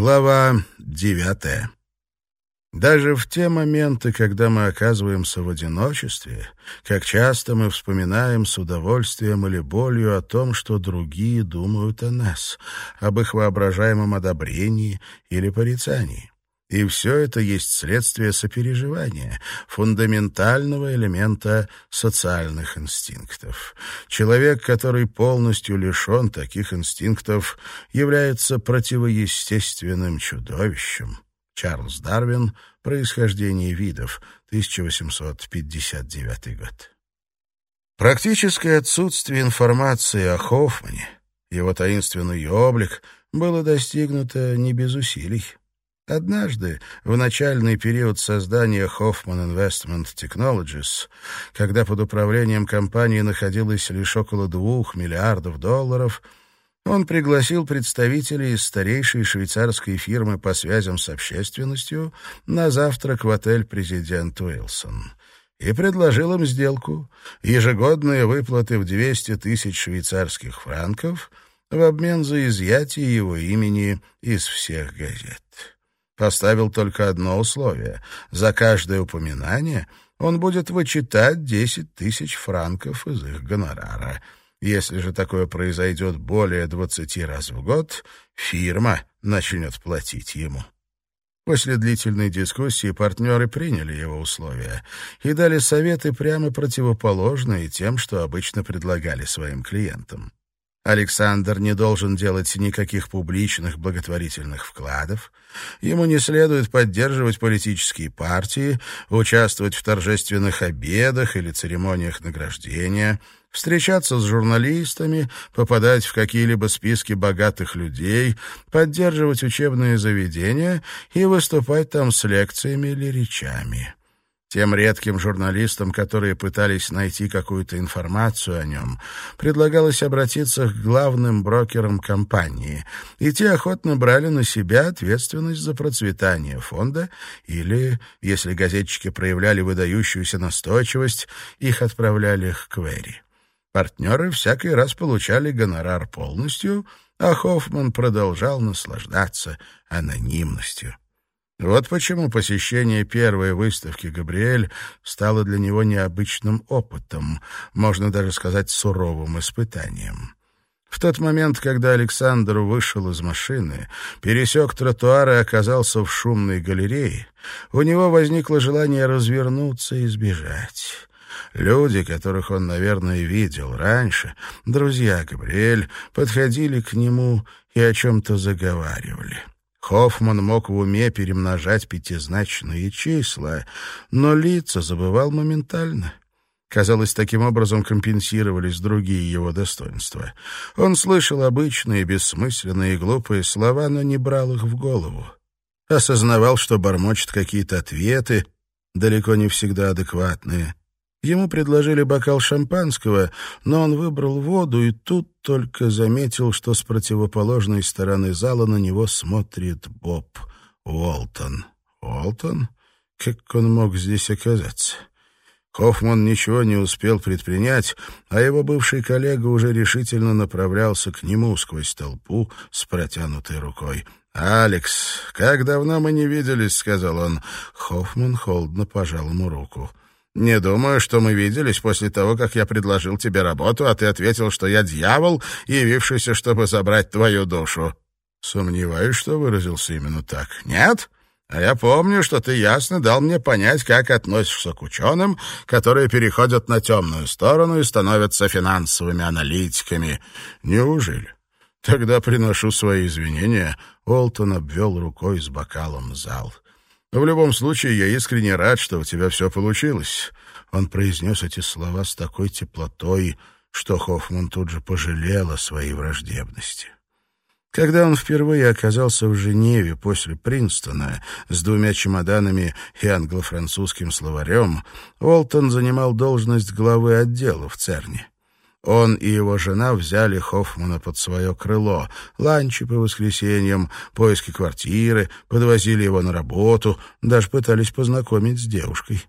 Глава девятая. Даже в те моменты, когда мы оказываемся в одиночестве, как часто мы вспоминаем с удовольствием или болью о том, что другие думают о нас, об их воображаемом одобрении или порицании. И все это есть следствие сопереживания, фундаментального элемента социальных инстинктов. Человек, который полностью лишен таких инстинктов, является противоестественным чудовищем. Чарльз Дарвин «Происхождение видов», 1859 год. Практическое отсутствие информации о Хоффмане, его таинственный облик, было достигнуто не без усилий. Однажды, в начальный период создания Hoffman Investment Technologies, когда под управлением компании находилось лишь около двух миллиардов долларов, он пригласил представителей из старейшей швейцарской фирмы по связям с общественностью на завтрак в отель «Президент Уилсон» и предложил им сделку — ежегодные выплаты в 200 тысяч швейцарских франков в обмен за изъятие его имени из всех газет. Поставил только одно условие. За каждое упоминание он будет вычитать 10 тысяч франков из их гонорара. Если же такое произойдет более 20 раз в год, фирма начнет платить ему. После длительной дискуссии партнеры приняли его условия и дали советы прямо противоположные тем, что обычно предлагали своим клиентам. Александр не должен делать никаких публичных благотворительных вкладов. Ему не следует поддерживать политические партии, участвовать в торжественных обедах или церемониях награждения, встречаться с журналистами, попадать в какие-либо списки богатых людей, поддерживать учебные заведения и выступать там с лекциями или речами. Тем редким журналистам, которые пытались найти какую-то информацию о нем, предлагалось обратиться к главным брокерам компании, и те охотно брали на себя ответственность за процветание фонда или, если газетчики проявляли выдающуюся настойчивость, их отправляли к Квери. Партнеры всякий раз получали гонорар полностью, а Хоффман продолжал наслаждаться анонимностью. Вот почему посещение первой выставки «Габриэль» стало для него необычным опытом, можно даже сказать, суровым испытанием. В тот момент, когда Александр вышел из машины, пересек тротуар и оказался в шумной галерее, у него возникло желание развернуться и сбежать. Люди, которых он, наверное, видел раньше, друзья Габриэль, подходили к нему и о чем-то заговаривали. Хоффман мог в уме перемножать пятизначные числа, но лица забывал моментально. Казалось, таким образом компенсировались другие его достоинства. Он слышал обычные, бессмысленные и глупые слова, но не брал их в голову. Осознавал, что бормочет какие-то ответы, далеко не всегда адекватные. Ему предложили бокал шампанского, но он выбрал воду и тут только заметил, что с противоположной стороны зала на него смотрит Боб Уолтон. Уолтон? Как он мог здесь оказаться? Хоффман ничего не успел предпринять, а его бывший коллега уже решительно направлялся к нему сквозь толпу с протянутой рукой. «Алекс, как давно мы не виделись», — сказал он. Хоффман холодно пожал ему руку. Не думаю, что мы виделись после того, как я предложил тебе работу, а ты ответил, что я дьявол, явившийся, чтобы забрать твою душу. Сомневаюсь, что выразился именно так. Нет? А я помню, что ты ясно дал мне понять, как относишься к ученым, которые переходят на темную сторону и становятся финансовыми аналитиками. Неужели? Тогда приношу свои извинения. Олтон обвел рукой с бокалом зал. В любом случае, я искренне рад, что у тебя все получилось». Он произнес эти слова с такой теплотой, что Хоффман тут же пожалел о своей враждебности. Когда он впервые оказался в Женеве после Принстона с двумя чемоданами и англо-французским словарем, Уолтон занимал должность главы отдела в ЦЕРНе. Он и его жена взяли Хоффмана под свое крыло. Ланчи по воскресеньям, поиски квартиры, подвозили его на работу, даже пытались познакомить с девушкой.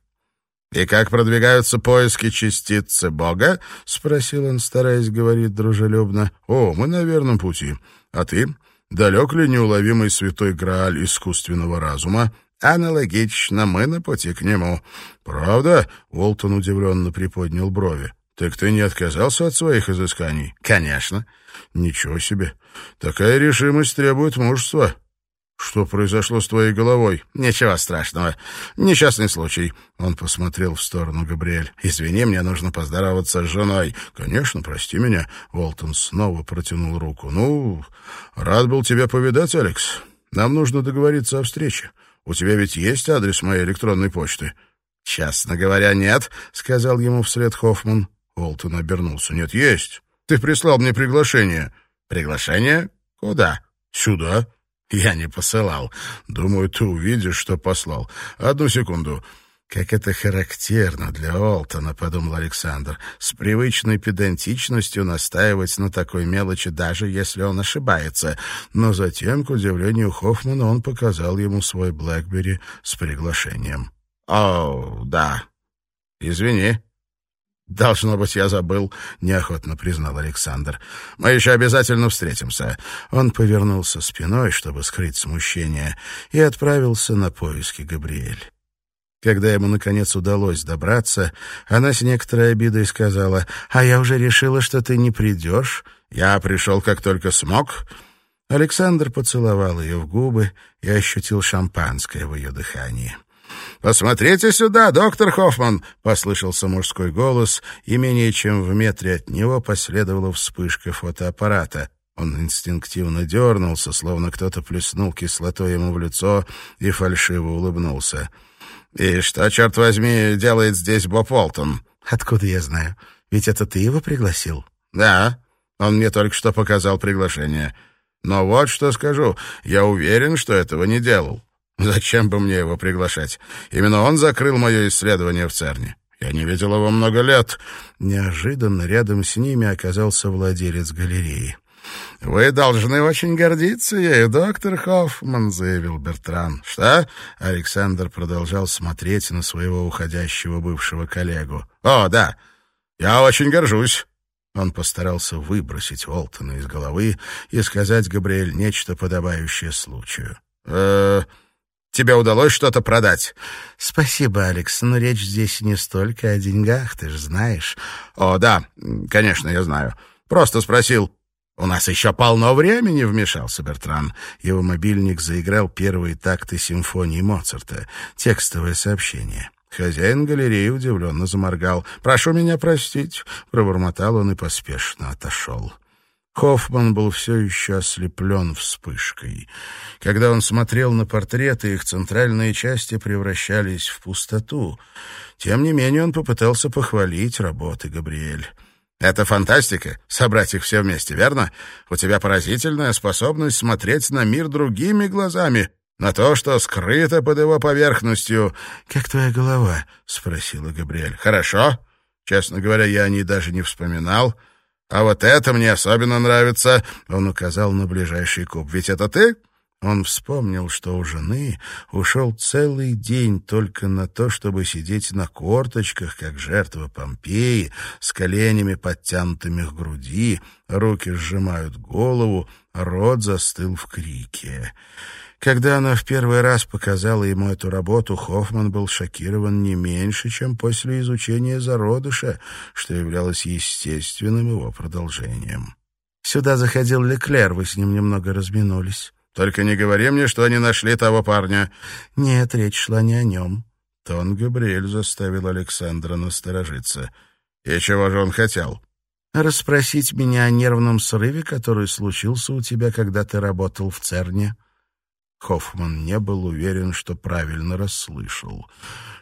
«И как продвигаются поиски частицы Бога?» — спросил он, стараясь говорить дружелюбно. «О, мы на верном пути. А ты?» Далек ли неуловимый святой Грааль искусственного разума? Аналогично, мы на пути к нему. Правда? Уолтон удивленно приподнял брови. Так ты не отказался от своих изысканий? Конечно. Ничего себе. Такая решимость требует мужества. «Что произошло с твоей головой?» «Ничего страшного. Несчастный случай». Он посмотрел в сторону Габриэль. «Извини, мне нужно поздороваться с женой». «Конечно, прости меня». Уолтон снова протянул руку. «Ну, рад был тебя повидать, Алекс. Нам нужно договориться о встрече. У тебя ведь есть адрес моей электронной почты?» «Честно говоря, нет», — сказал ему вслед Хоффман. Уолтон обернулся. «Нет, есть. Ты прислал мне приглашение». «Приглашение? Куда?» «Сюда». Я не посылал. Думаю, ты увидишь, что послал. Одну секунду. Как это характерно для Олтона, подумал Александр, с привычной педантичностью настаивать на такой мелочи, даже если он ошибается. Но затем, к удивлению Хоффмана, он показал ему свой Блэкбери с приглашением. «О, да. Извини». «Должно быть, я забыл», — неохотно признал Александр. «Мы еще обязательно встретимся». Он повернулся спиной, чтобы скрыть смущение, и отправился на поиски Габриэль. Когда ему, наконец, удалось добраться, она с некоторой обидой сказала, «А я уже решила, что ты не придешь. Я пришел, как только смог». Александр поцеловал ее в губы и ощутил шампанское в ее дыхании. «Посмотрите сюда, доктор Хоффман!» — послышался мужской голос, и менее чем в метре от него последовала вспышка фотоаппарата. Он инстинктивно дернулся, словно кто-то плеснул кислотой ему в лицо и фальшиво улыбнулся. «И что, черт возьми, делает здесь Боб Уолтон?» «Откуда я знаю? Ведь это ты его пригласил?» «Да, он мне только что показал приглашение. Но вот что скажу, я уверен, что этого не делал. Зачем бы мне его приглашать? Именно он закрыл мое исследование в ЦЕРНе. Я не видел его много лет. Неожиданно рядом с ними оказался владелец галереи. «Вы должны очень гордиться ею, доктор Хоффман», — заявил Бертран. «Что?» — Александр продолжал смотреть на своего уходящего бывшего коллегу. «О, да, я очень горжусь». Он постарался выбросить Уолтона из головы и сказать Габриэль нечто подобающее случаю. «Э-э...» Тебе удалось что-то продать?» «Спасибо, Алекс, но речь здесь не столько о деньгах, ты же знаешь». «О, да, конечно, я знаю. Просто спросил». «У нас еще полно времени», — вмешался Бертран. Его мобильник заиграл первые такты симфонии Моцарта. Текстовое сообщение. Хозяин галереи удивленно заморгал. «Прошу меня простить», — пробормотал он и поспешно отошел. Хоффман был все еще ослеплен вспышкой. Когда он смотрел на портреты, их центральные части превращались в пустоту. Тем не менее он попытался похвалить работы Габриэль. «Это фантастика — собрать их все вместе, верно? У тебя поразительная способность смотреть на мир другими глазами, на то, что скрыто под его поверхностью». «Как твоя голова?» — спросила Габриэль. «Хорошо. Честно говоря, я о ней даже не вспоминал». А вот это мне особенно нравится. Он указал на ближайший куб. Ведь это ты? Он вспомнил, что у жены ушел целый день только на то, чтобы сидеть на корточках, как жертва Помпеи, с коленями подтянутыми к груди, руки сжимают голову, рот застыл в крике. Когда она в первый раз показала ему эту работу, Хоффман был шокирован не меньше, чем после изучения зародыша, что являлось естественным его продолжением. «Сюда заходил Леклер, вы с ним немного разминулись». «Только не говори мне, что они нашли того парня». «Нет, речь шла не о нем». Тон Габриэль заставил Александра насторожиться. «И чего же он хотел?» «Расспросить меня о нервном срыве, который случился у тебя, когда ты работал в ЦЕРНе». Хоффман не был уверен, что правильно расслышал.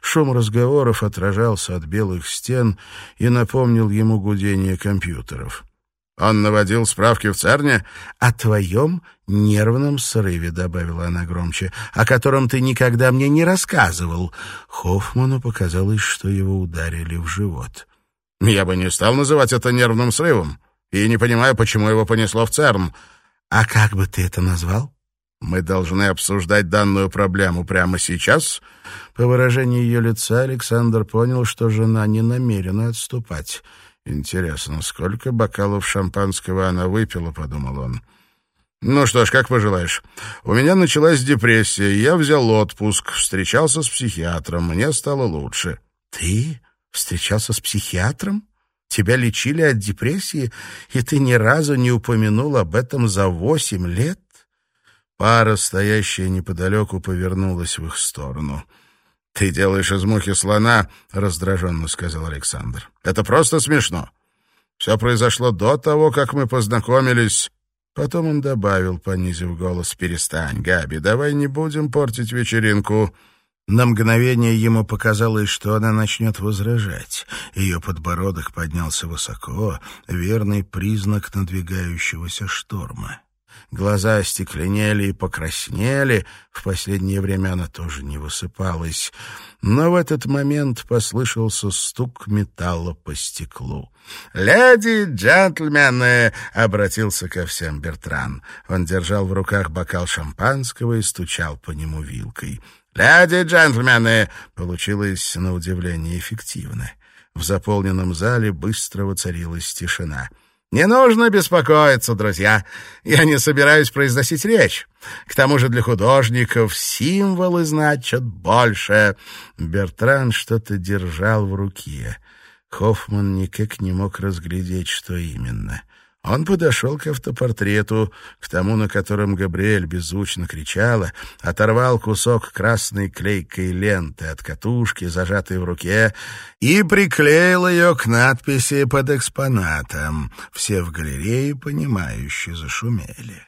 Шум разговоров отражался от белых стен и напомнил ему гудение компьютеров. «Он наводил справки в Церне?» «О твоем нервном срыве», — добавила она громче, «о котором ты никогда мне не рассказывал». Хоффману показалось, что его ударили в живот. «Я бы не стал называть это нервным срывом, и не понимаю, почему его понесло в ЦЕРН». «А как бы ты это назвал?» Мы должны обсуждать данную проблему прямо сейчас?» По выражению ее лица Александр понял, что жена не намерена отступать. «Интересно, сколько бокалов шампанского она выпила?» — подумал он. «Ну что ж, как пожелаешь. У меня началась депрессия, я взял отпуск, встречался с психиатром, мне стало лучше». «Ты встречался с психиатром? Тебя лечили от депрессии, и ты ни разу не упомянул об этом за восемь лет?» Пара, стоящая неподалеку, повернулась в их сторону. «Ты делаешь из мухи слона», — раздраженно сказал Александр. «Это просто смешно. Все произошло до того, как мы познакомились». Потом он добавил, понизив голос, «Перестань, Габи, давай не будем портить вечеринку». На мгновение ему показалось, что она начнет возражать. Ее подбородок поднялся высоко, верный признак надвигающегося шторма. Глаза остекленели и покраснели. В последнее время она тоже не высыпалась. Но в этот момент послышался стук металла по стеклу. «Леди, джентльмены!» — обратился ко всем Бертран. Он держал в руках бокал шампанского и стучал по нему вилкой. «Леди, джентльмены!» — получилось на удивление эффективно. В заполненном зале быстро воцарилась тишина. Не нужно беспокоиться, друзья. Я не собираюсь произносить речь. К тому же для художников символы значат больше. Бертран что-то держал в руке. Хоффман никак не мог разглядеть, что именно. Он подошел к автопортрету, к тому, на котором Габриэль беззвучно кричала, оторвал кусок красной клейкой ленты от катушки, зажатой в руке, и приклеил ее к надписи под экспонатом. Все в галерее, понимающе зашумели.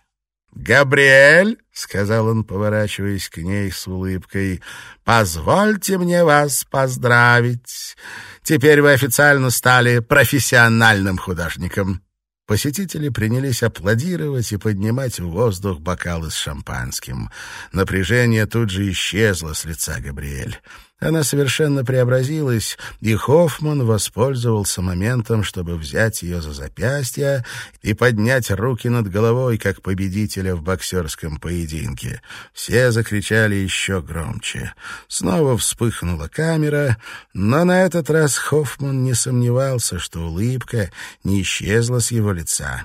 «Габриэль», — сказал он, поворачиваясь к ней с улыбкой, — «позвольте мне вас поздравить. Теперь вы официально стали профессиональным художником». Посетители принялись аплодировать и поднимать в воздух бокалы с шампанским. Напряжение тут же исчезло с лица Габриэль. Она совершенно преобразилась, и Хоффман воспользовался моментом, чтобы взять ее за запястье и поднять руки над головой, как победителя в боксерском поединке. Все закричали еще громче. Снова вспыхнула камера, но на этот раз Хоффман не сомневался, что улыбка не исчезла с его лица.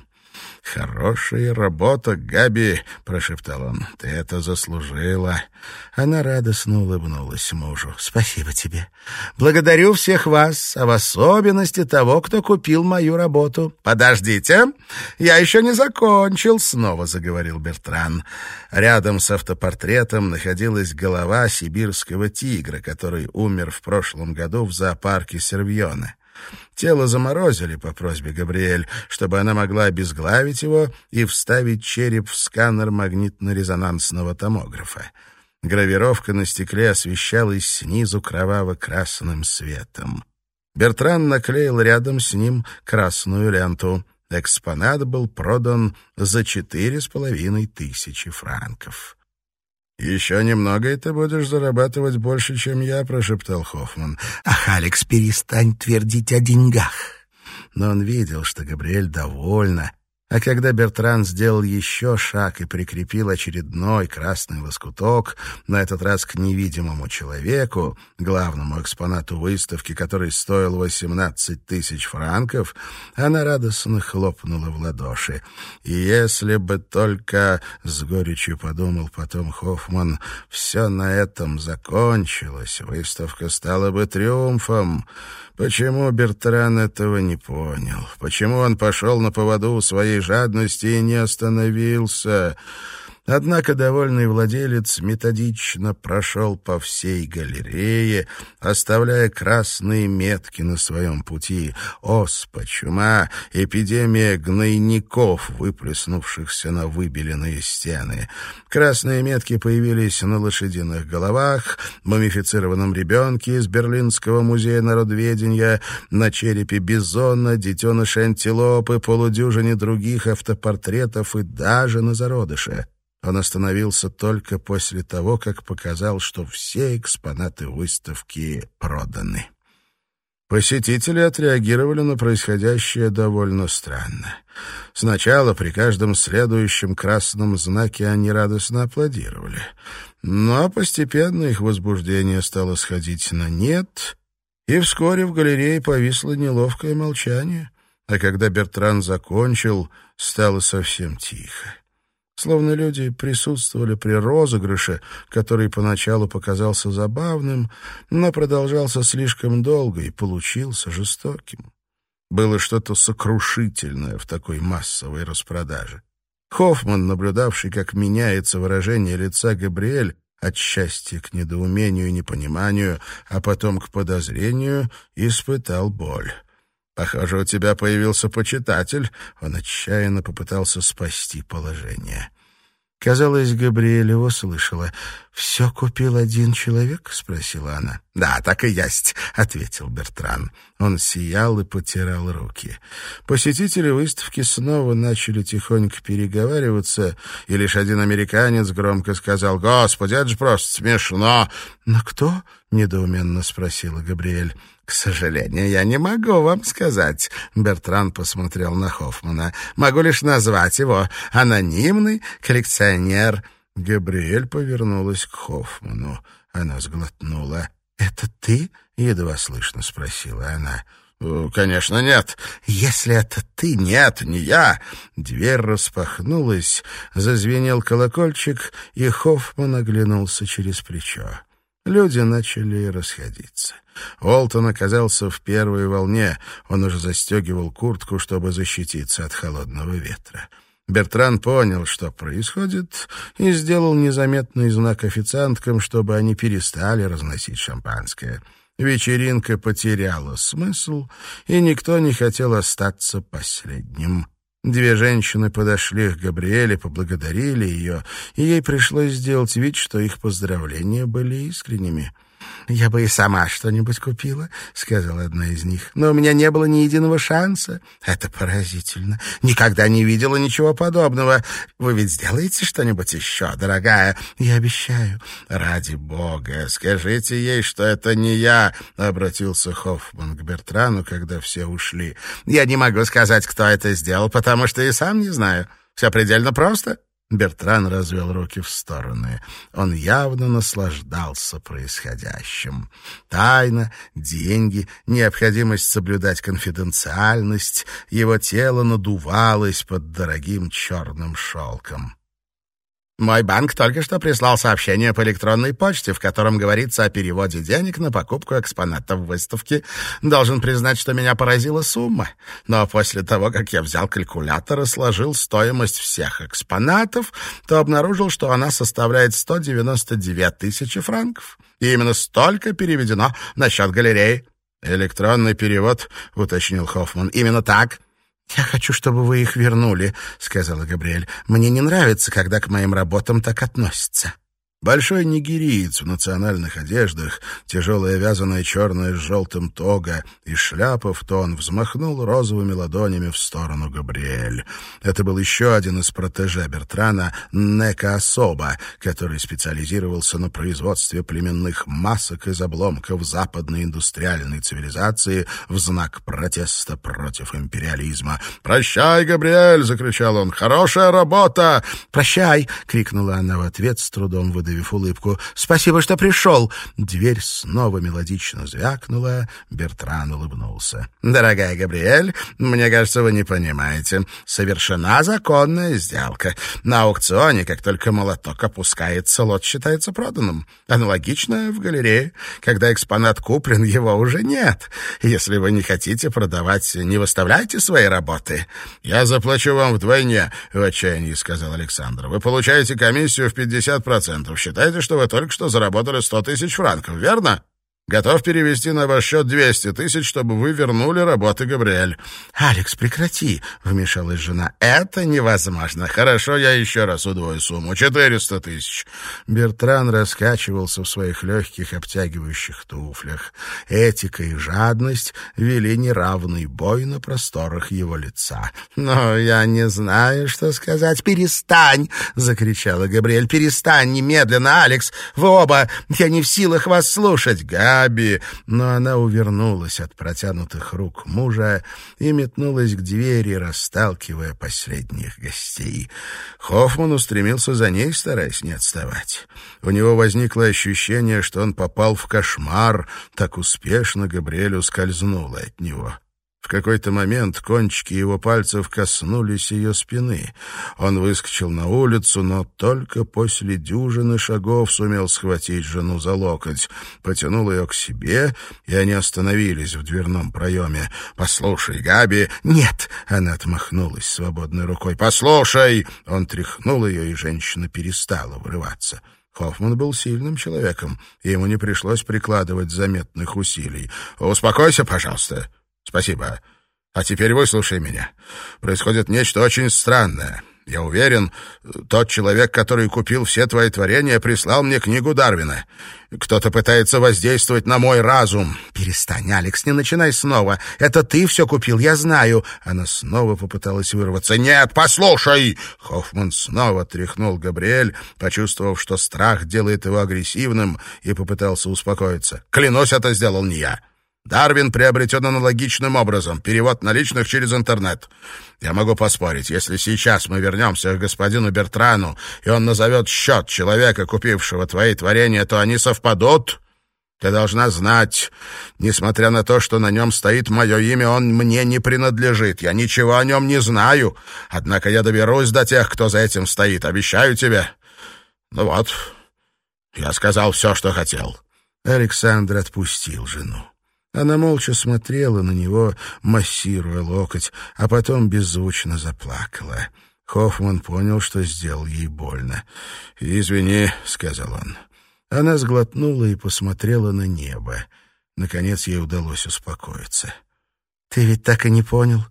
«Хорошая работа, Габи!» — прошептал он. «Ты это заслужила!» Она радостно улыбнулась мужу. «Спасибо тебе. Благодарю всех вас, а в особенности того, кто купил мою работу». «Подождите, я еще не закончил», — снова заговорил Бертран. Рядом с автопортретом находилась голова сибирского тигра, который умер в прошлом году в зоопарке Сервьона. Тело заморозили по просьбе Габриэль, чтобы она могла обезглавить его и вставить череп в сканер магнитно-резонансного томографа. Гравировка на стекле освещалась снизу кроваво-красным светом. Бертран наклеил рядом с ним красную ленту. Экспонат был продан за четыре с половиной тысячи франков. «Еще немного, и ты будешь зарабатывать больше, чем я», — прошептал Хоффман. «Ах, Алекс, перестань твердить о деньгах». Но он видел, что Габриэль довольна, а когда Бертран сделал еще шаг и прикрепил очередной красный лоскуток, на этот раз к невидимому человеку, главному экспонату выставки, который стоил 18 тысяч франков, она радостно хлопнула в ладоши. И если бы только, с горечью подумал потом Хоффман, все на этом закончилось, выставка стала бы триумфом, Почему Бертран этого не понял? Почему он пошел на поводу у своей жадности и не остановился? Однако довольный владелец методично прошел по всей галерее, оставляя красные метки на своем пути. Оспа, чума, эпидемия гнойников, выплеснувшихся на выбеленные стены. Красные метки появились на лошадиных головах, мумифицированном ребенке из Берлинского музея народведения, на черепе бизона, детеныша антилопы, полудюжине других автопортретов и даже на зародыше. Он остановился только после того, как показал, что все экспонаты выставки проданы. Посетители отреагировали на происходящее довольно странно. Сначала при каждом следующем красном знаке они радостно аплодировали. Но постепенно их возбуждение стало сходить на «нет», и вскоре в галерее повисло неловкое молчание, а когда Бертран закончил, стало совсем тихо. Словно люди присутствовали при розыгрыше, который поначалу показался забавным, но продолжался слишком долго и получился жестоким. Было что-то сокрушительное в такой массовой распродаже. Хоффман, наблюдавший, как меняется выражение лица Габриэль, от счастья к недоумению и непониманию, а потом к подозрению, испытал боль. «Похоже, у тебя появился почитатель». Он отчаянно попытался спасти положение. Казалось, Габриэль его слышала. «Все купил один человек?» — спросила она. «Да, так и есть», — ответил Бертран. Он сиял и потирал руки. Посетители выставки снова начали тихонько переговариваться, и лишь один американец громко сказал «Господи, это же просто смешно!» «Но кто?» — недоуменно спросила Габриэль. «К сожалению, я не могу вам сказать», — Бертран посмотрел на Хоффмана. «Могу лишь назвать его анонимный коллекционер». Габриэль повернулась к Хоффману. Она сглотнула. «Это ты?» — едва слышно спросила она. «Э, «Конечно, нет. Если это ты, нет, не я». Дверь распахнулась, зазвенел колокольчик, и Хоффман оглянулся через плечо. Люди начали расходиться. Уолтон оказался в первой волне. Он уже застегивал куртку, чтобы защититься от холодного ветра. Бертран понял, что происходит, и сделал незаметный знак официанткам, чтобы они перестали разносить шампанское. Вечеринка потеряла смысл, и никто не хотел остаться последним. Две женщины подошли к Габриэле, поблагодарили ее, и ей пришлось сделать вид, что их поздравления были искренними. «Я бы и сама что-нибудь купила», — сказала одна из них. «Но у меня не было ни единого шанса. Это поразительно. Никогда не видела ничего подобного. Вы ведь сделаете что-нибудь еще, дорогая? Я обещаю». «Ради бога, скажите ей, что это не я», — обратился Хоффман к Бертрану, когда все ушли. «Я не могу сказать, кто это сделал, потому что и сам не знаю. Все предельно просто». Бертран развел руки в стороны. Он явно наслаждался происходящим. Тайна, деньги, необходимость соблюдать конфиденциальность. Его тело надувалось под дорогим черным шелком. Мой банк только что прислал сообщение по электронной почте, в котором говорится о переводе денег на покупку экспонатов выставки. Должен признать, что меня поразила сумма. Но после того, как я взял калькулятор и сложил стоимость всех экспонатов, то обнаружил, что она составляет 199 тысячи франков. И именно столько переведено на счет галереи. «Электронный перевод», — уточнил Хоффман. «Именно так». «Я хочу, чтобы вы их вернули», — сказала Габриэль. «Мне не нравится, когда к моим работам так относятся». Большой нигериец в национальных одеждах, тяжелая вязаная черная с желтым тога и шляпа в тон взмахнул розовыми ладонями в сторону Габриэль. Это был еще один из протеже Бертрана, Нека Особа, который специализировался на производстве племенных масок из обломков западной индустриальной цивилизации в знак протеста против империализма. «Прощай, Габриэль!» — закричал он. «Хорошая работа!» «Прощай!» — крикнула она в ответ, с трудом выдавив выдавив улыбку. «Спасибо, что пришел!» Дверь снова мелодично звякнула. Бертран улыбнулся. «Дорогая Габриэль, мне кажется, вы не понимаете. Совершена законная сделка. На аукционе, как только молоток опускается, лот считается проданным. Аналогично в галерее. Когда экспонат куплен, его уже нет. Если вы не хотите продавать, не выставляйте свои работы. Я заплачу вам вдвойне, — в отчаянии сказал Александр. Вы получаете комиссию в 50% считаете, что вы только что заработали сто тысяч франков, верно? Готов перевести на ваш счет двести тысяч, чтобы вы вернули работы Габриэль». «Алекс, прекрати», — вмешалась жена. «Это невозможно. Хорошо, я еще раз удвою сумму. Четыреста тысяч». Бертран раскачивался в своих легких обтягивающих туфлях. Этика и жадность вели неравный бой на просторах его лица. «Но я не знаю, что сказать. Перестань!» — закричала Габриэль. «Перестань немедленно, Алекс! Вы оба! Я не в силах вас слушать!» Аби, но она увернулась от протянутых рук мужа и метнулась к двери, расталкивая последних гостей. Хоффман устремился за ней, стараясь не отставать. У него возникло ощущение, что он попал в кошмар, так успешно Габриэль ускользнула от него. В какой-то момент кончики его пальцев коснулись ее спины. Он выскочил на улицу, но только после дюжины шагов сумел схватить жену за локоть. Потянул ее к себе, и они остановились в дверном проеме. «Послушай, Габи...» «Нет!» — она отмахнулась свободной рукой. «Послушай!» — он тряхнул ее, и женщина перестала врываться. Хоффман был сильным человеком, и ему не пришлось прикладывать заметных усилий. «Успокойся, пожалуйста. Спасибо. А теперь выслушай меня. Происходит нечто очень странное. Я уверен, тот человек, который купил все твои творения, прислал мне книгу Дарвина. Кто-то пытается воздействовать на мой разум. Перестань, Алекс, не начинай снова. Это ты все купил, я знаю. Она снова попыталась вырваться. Нет, послушай! Хоффман снова тряхнул Габриэль, почувствовав, что страх делает его агрессивным, и попытался успокоиться. Клянусь, это сделал не я. Дарвин приобретен аналогичным образом, перевод наличных через интернет. Я могу поспорить, если сейчас мы вернемся к господину Бертрану, и он назовет счет человека, купившего твои творения, то они совпадут. Ты должна знать, несмотря на то, что на нем стоит мое имя, он мне не принадлежит. Я ничего о нем не знаю. Однако я доберусь до тех, кто за этим стоит. Обещаю тебе. Ну вот, я сказал все, что хотел. Александр отпустил жену. Она молча смотрела на него, массируя локоть, а потом беззвучно заплакала. Хоффман понял, что сделал ей больно. «Извини», — сказал он. Она сглотнула и посмотрела на небо. Наконец ей удалось успокоиться. «Ты ведь так и не понял,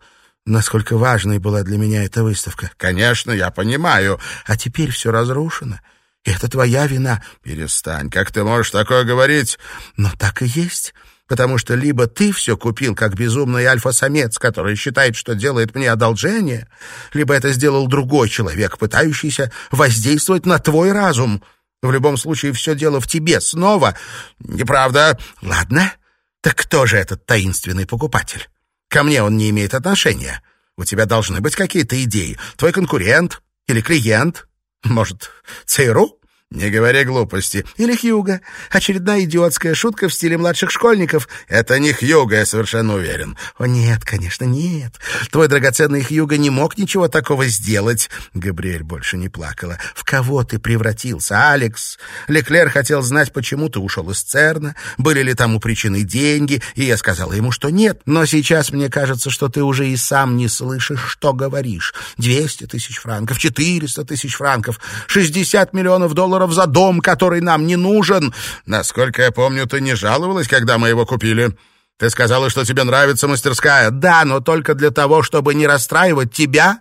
насколько важной была для меня эта выставка?» «Конечно, я понимаю. А теперь все разрушено. Это твоя вина». «Перестань, как ты можешь такое говорить?» «Но так и есть потому что либо ты все купил как безумный альфа-самец, который считает, что делает мне одолжение, либо это сделал другой человек, пытающийся воздействовать на твой разум. В любом случае, все дело в тебе снова. Неправда? Ладно. Так кто же этот таинственный покупатель? Ко мне он не имеет отношения. У тебя должны быть какие-то идеи. Твой конкурент или клиент? Может, ЦРУ? «Не говори глупости». «Или Хьюга. Очередная идиотская шутка в стиле младших школьников». «Это не Хьюга, я совершенно уверен». «О, нет, конечно, нет. Твой драгоценный Хьюга не мог ничего такого сделать». Габриэль больше не плакала. «В кого ты превратился, Алекс? Леклер хотел знать, почему ты ушел из Церна, были ли тому причины деньги, и я сказала ему, что нет. Но сейчас мне кажется, что ты уже и сам не слышишь, что говоришь. Двести тысяч франков, четыреста тысяч франков, шестьдесят миллионов долларов долларов за дом, который нам не нужен. Насколько я помню, ты не жаловалась, когда мы его купили. Ты сказала, что тебе нравится мастерская. Да, но только для того, чтобы не расстраивать тебя.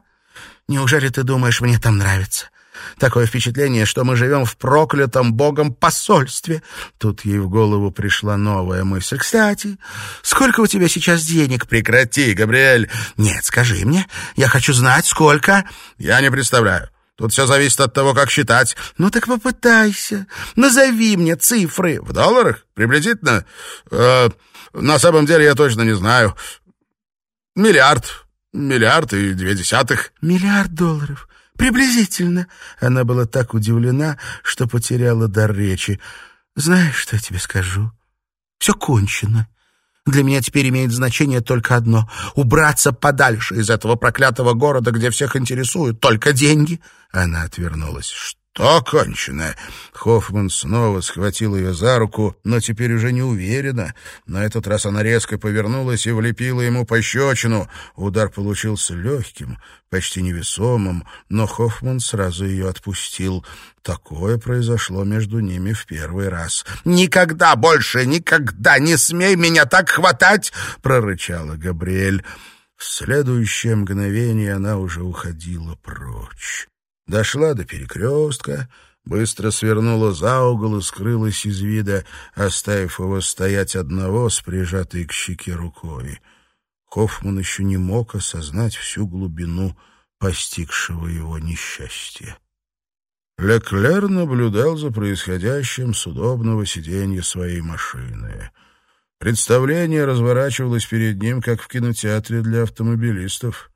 Неужели ты думаешь, мне там нравится? Такое впечатление, что мы живем в проклятом богом посольстве. Тут ей в голову пришла новая мысль. Кстати, сколько у тебя сейчас денег? Прекрати, Габриэль. Нет, скажи мне. Я хочу знать, сколько. Я не представляю. Тут все зависит от того, как считать. Ну так попытайся. Назови мне цифры. В долларах? Приблизительно? Э, на самом деле я точно не знаю. Миллиард. Миллиард и две десятых. Миллиард долларов. Приблизительно. Она была так удивлена, что потеряла дар речи. Знаешь, что я тебе скажу? Все кончено. Для меня теперь имеет значение только одно — убраться подальше из этого проклятого города, где всех интересуют только деньги. Она отвернулась. «Что кончено?» Хоффман снова схватил ее за руку, но теперь уже не уверенно. На этот раз она резко повернулась и влепила ему пощечину. Удар получился легким, почти невесомым, но Хоффман сразу ее отпустил. Такое произошло между ними в первый раз. «Никогда больше, никогда не смей меня так хватать!» — прорычала Габриэль. В следующее мгновение она уже уходила прочь. Дошла до перекрестка, быстро свернула за угол и скрылась из вида, оставив его стоять одного с прижатой к щеке рукой. Хоффман еще не мог осознать всю глубину постигшего его несчастья. Леклер наблюдал за происходящим с удобного сиденья своей машины. Представление разворачивалось перед ним, как в кинотеатре для автомобилистов.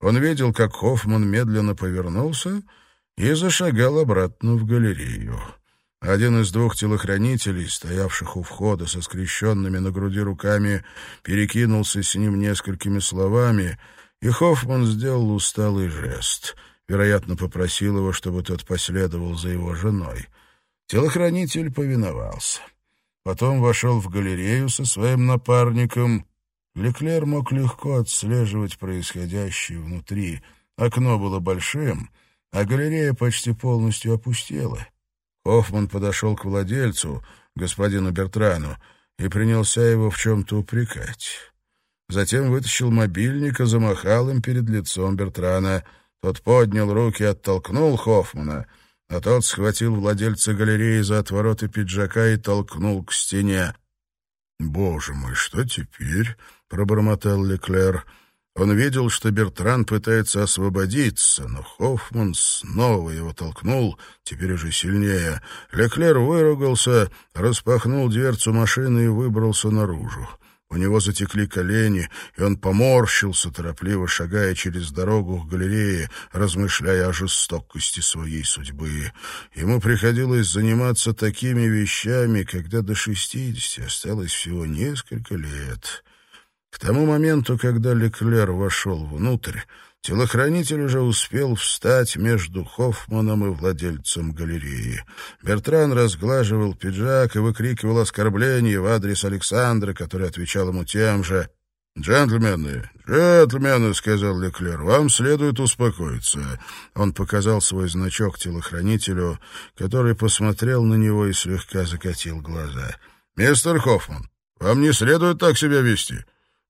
Он видел, как Хоффман медленно повернулся и зашагал обратно в галерею. Один из двух телохранителей, стоявших у входа со скрещенными на груди руками, перекинулся с ним несколькими словами, и Хоффман сделал усталый жест. Вероятно, попросил его, чтобы тот последовал за его женой. Телохранитель повиновался. Потом вошел в галерею со своим напарником. Леклер мог легко отслеживать происходящее внутри. Окно было большим, а галерея почти полностью опустела. Хоффман подошел к владельцу, господину Бертрану, и принялся его в чем-то упрекать. Затем вытащил мобильник и замахал им перед лицом Бертрана. Тот поднял руки и оттолкнул Хоффмана — а тот схватил владельца галереи за отвороты пиджака и толкнул к стене. «Боже мой, что теперь?» — пробормотал Леклер. Он видел, что Бертран пытается освободиться, но Хоффман снова его толкнул, теперь уже сильнее. Леклер выругался, распахнул дверцу машины и выбрался наружу. У него затекли колени, и он поморщился, торопливо шагая через дорогу к галерее, размышляя о жестокости своей судьбы. Ему приходилось заниматься такими вещами, когда до шестидесяти осталось всего несколько лет. К тому моменту, когда Леклер вошел внутрь, Телохранитель уже успел встать между Хоффманом и владельцем галереи. Бертран разглаживал пиджак и выкрикивал оскорбления в адрес Александра, который отвечал ему тем же. «Джентльмены, джентльмены», — сказал Леклер, — «вам следует успокоиться». Он показал свой значок телохранителю, который посмотрел на него и слегка закатил глаза. «Мистер Хоффман, вам не следует так себя вести.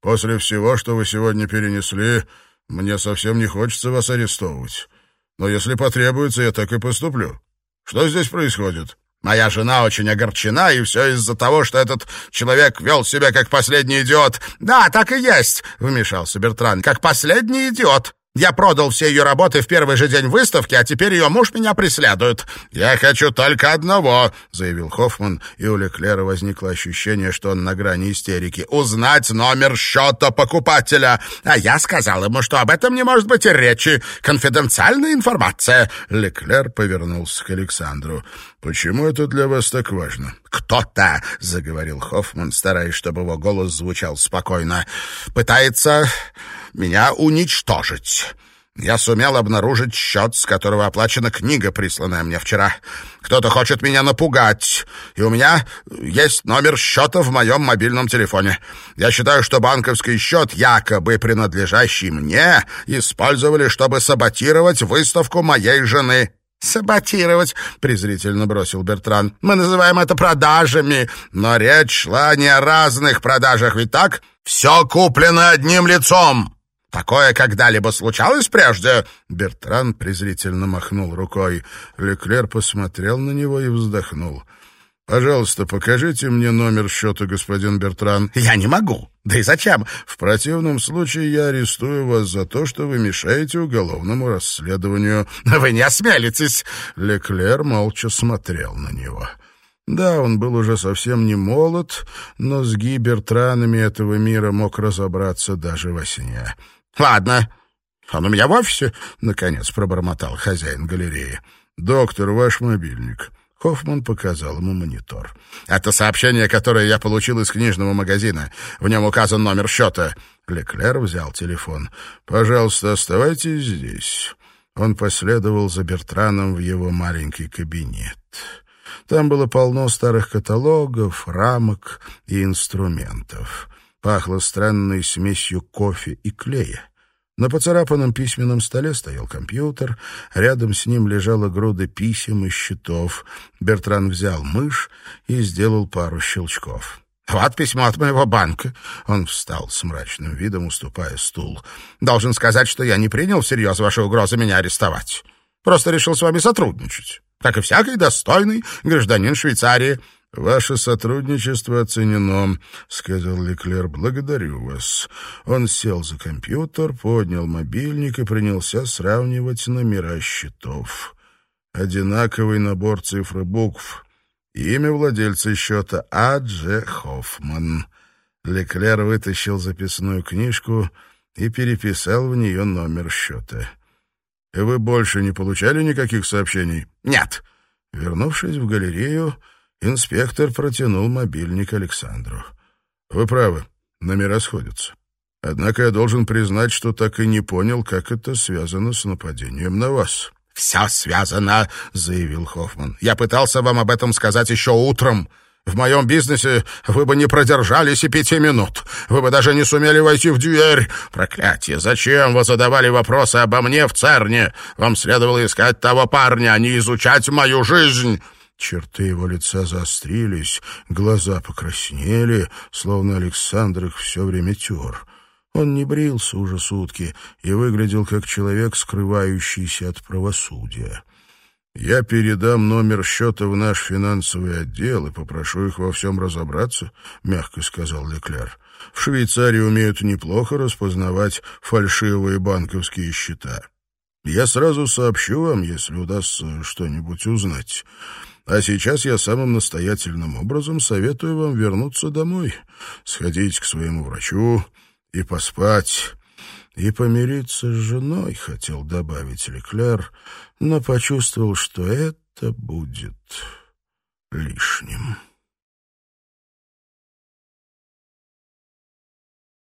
После всего, что вы сегодня перенесли, мне совсем не хочется вас арестовывать. Но если потребуется, я так и поступлю. Что здесь происходит?» Моя жена очень огорчена, и все из-за того, что этот человек вел себя как последний идиот. Да, так и есть, вмешался Бертран, как последний идиот. Я продал все ее работы в первый же день выставки, а теперь ее муж меня преследует. Я хочу только одного, заявил Хоффман, и у Леклера возникло ощущение, что он на грани истерики. Узнать номер счета покупателя. А я сказал ему, что об этом не может быть и речи. Конфиденциальная информация. Леклер повернулся к Александру. Почему это для вас так важно? Кто-то, заговорил Хоффман, стараясь, чтобы его голос звучал спокойно, пытается меня уничтожить. Я сумел обнаружить счет, с которого оплачена книга, присланная мне вчера. Кто-то хочет меня напугать, и у меня есть номер счета в моем мобильном телефоне. Я считаю, что банковский счет, якобы принадлежащий мне, использовали, чтобы саботировать выставку моей жены». «Саботировать», — презрительно бросил Бертран. «Мы называем это продажами, но речь шла не о разных продажах, ведь так? Все куплено одним лицом». Такое когда-либо случалось прежде?» Бертран презрительно махнул рукой. Леклер посмотрел на него и вздохнул. «Пожалуйста, покажите мне номер счета, господин Бертран». «Я не могу. Да и зачем? В противном случае я арестую вас за то, что вы мешаете уголовному расследованию». «Вы не осмелитесь!» Леклер молча смотрел на него. Да, он был уже совсем не молод, но с гибертранами этого мира мог разобраться даже во сне. «Ладно, он у меня в офисе», — наконец пробормотал хозяин галереи. «Доктор, ваш мобильник». Хоффман показал ему монитор. «Это сообщение, которое я получил из книжного магазина. В нем указан номер счета». Леклер взял телефон. «Пожалуйста, оставайтесь здесь». Он последовал за Бертраном в его маленький кабинет. Там было полно старых каталогов, рамок и инструментов. Пахло странной смесью кофе и клея. На поцарапанном письменном столе стоял компьютер, рядом с ним лежала груда писем и счетов. Бертран взял мышь и сделал пару щелчков. «Вот письмо от моего банка». Он встал с мрачным видом, уступая стул. «Должен сказать, что я не принял всерьез ваши угрозы меня арестовать. Просто решил с вами сотрудничать, как и всякий достойный гражданин Швейцарии». «Ваше сотрудничество оценено», — сказал Леклер. «Благодарю вас». Он сел за компьютер, поднял мобильник и принялся сравнивать номера счетов. Одинаковый набор цифр и букв. Имя владельца счета А. Дж. Хоффман. Леклер вытащил записную книжку и переписал в нее номер счета. «Вы больше не получали никаких сообщений?» «Нет». Вернувшись в галерею, инспектор протянул мобильник Александру. «Вы правы, номера сходятся. Однако я должен признать, что так и не понял, как это связано с нападением на вас». «Все связано», — заявил Хоффман. «Я пытался вам об этом сказать еще утром». В моем бизнесе вы бы не продержались и пяти минут. Вы бы даже не сумели войти в дверь. Проклятие, зачем вы задавали вопросы обо мне в ЦЕРНе? Вам следовало искать того парня, а не изучать мою жизнь». Черты его лица заострились, глаза покраснели, словно Александр их все время тер. Он не брился уже сутки и выглядел как человек, скрывающийся от правосудия. Я передам номер счета в наш финансовый отдел и попрошу их во всем разобраться, — мягко сказал Леклер. В Швейцарии умеют неплохо распознавать фальшивые банковские счета. Я сразу сообщу вам, если удастся что-нибудь узнать. А сейчас я самым настоятельным образом советую вам вернуться домой, сходить к своему врачу и поспать и помириться с женой, хотел добавить Леклер, но почувствовал, что это будет лишним.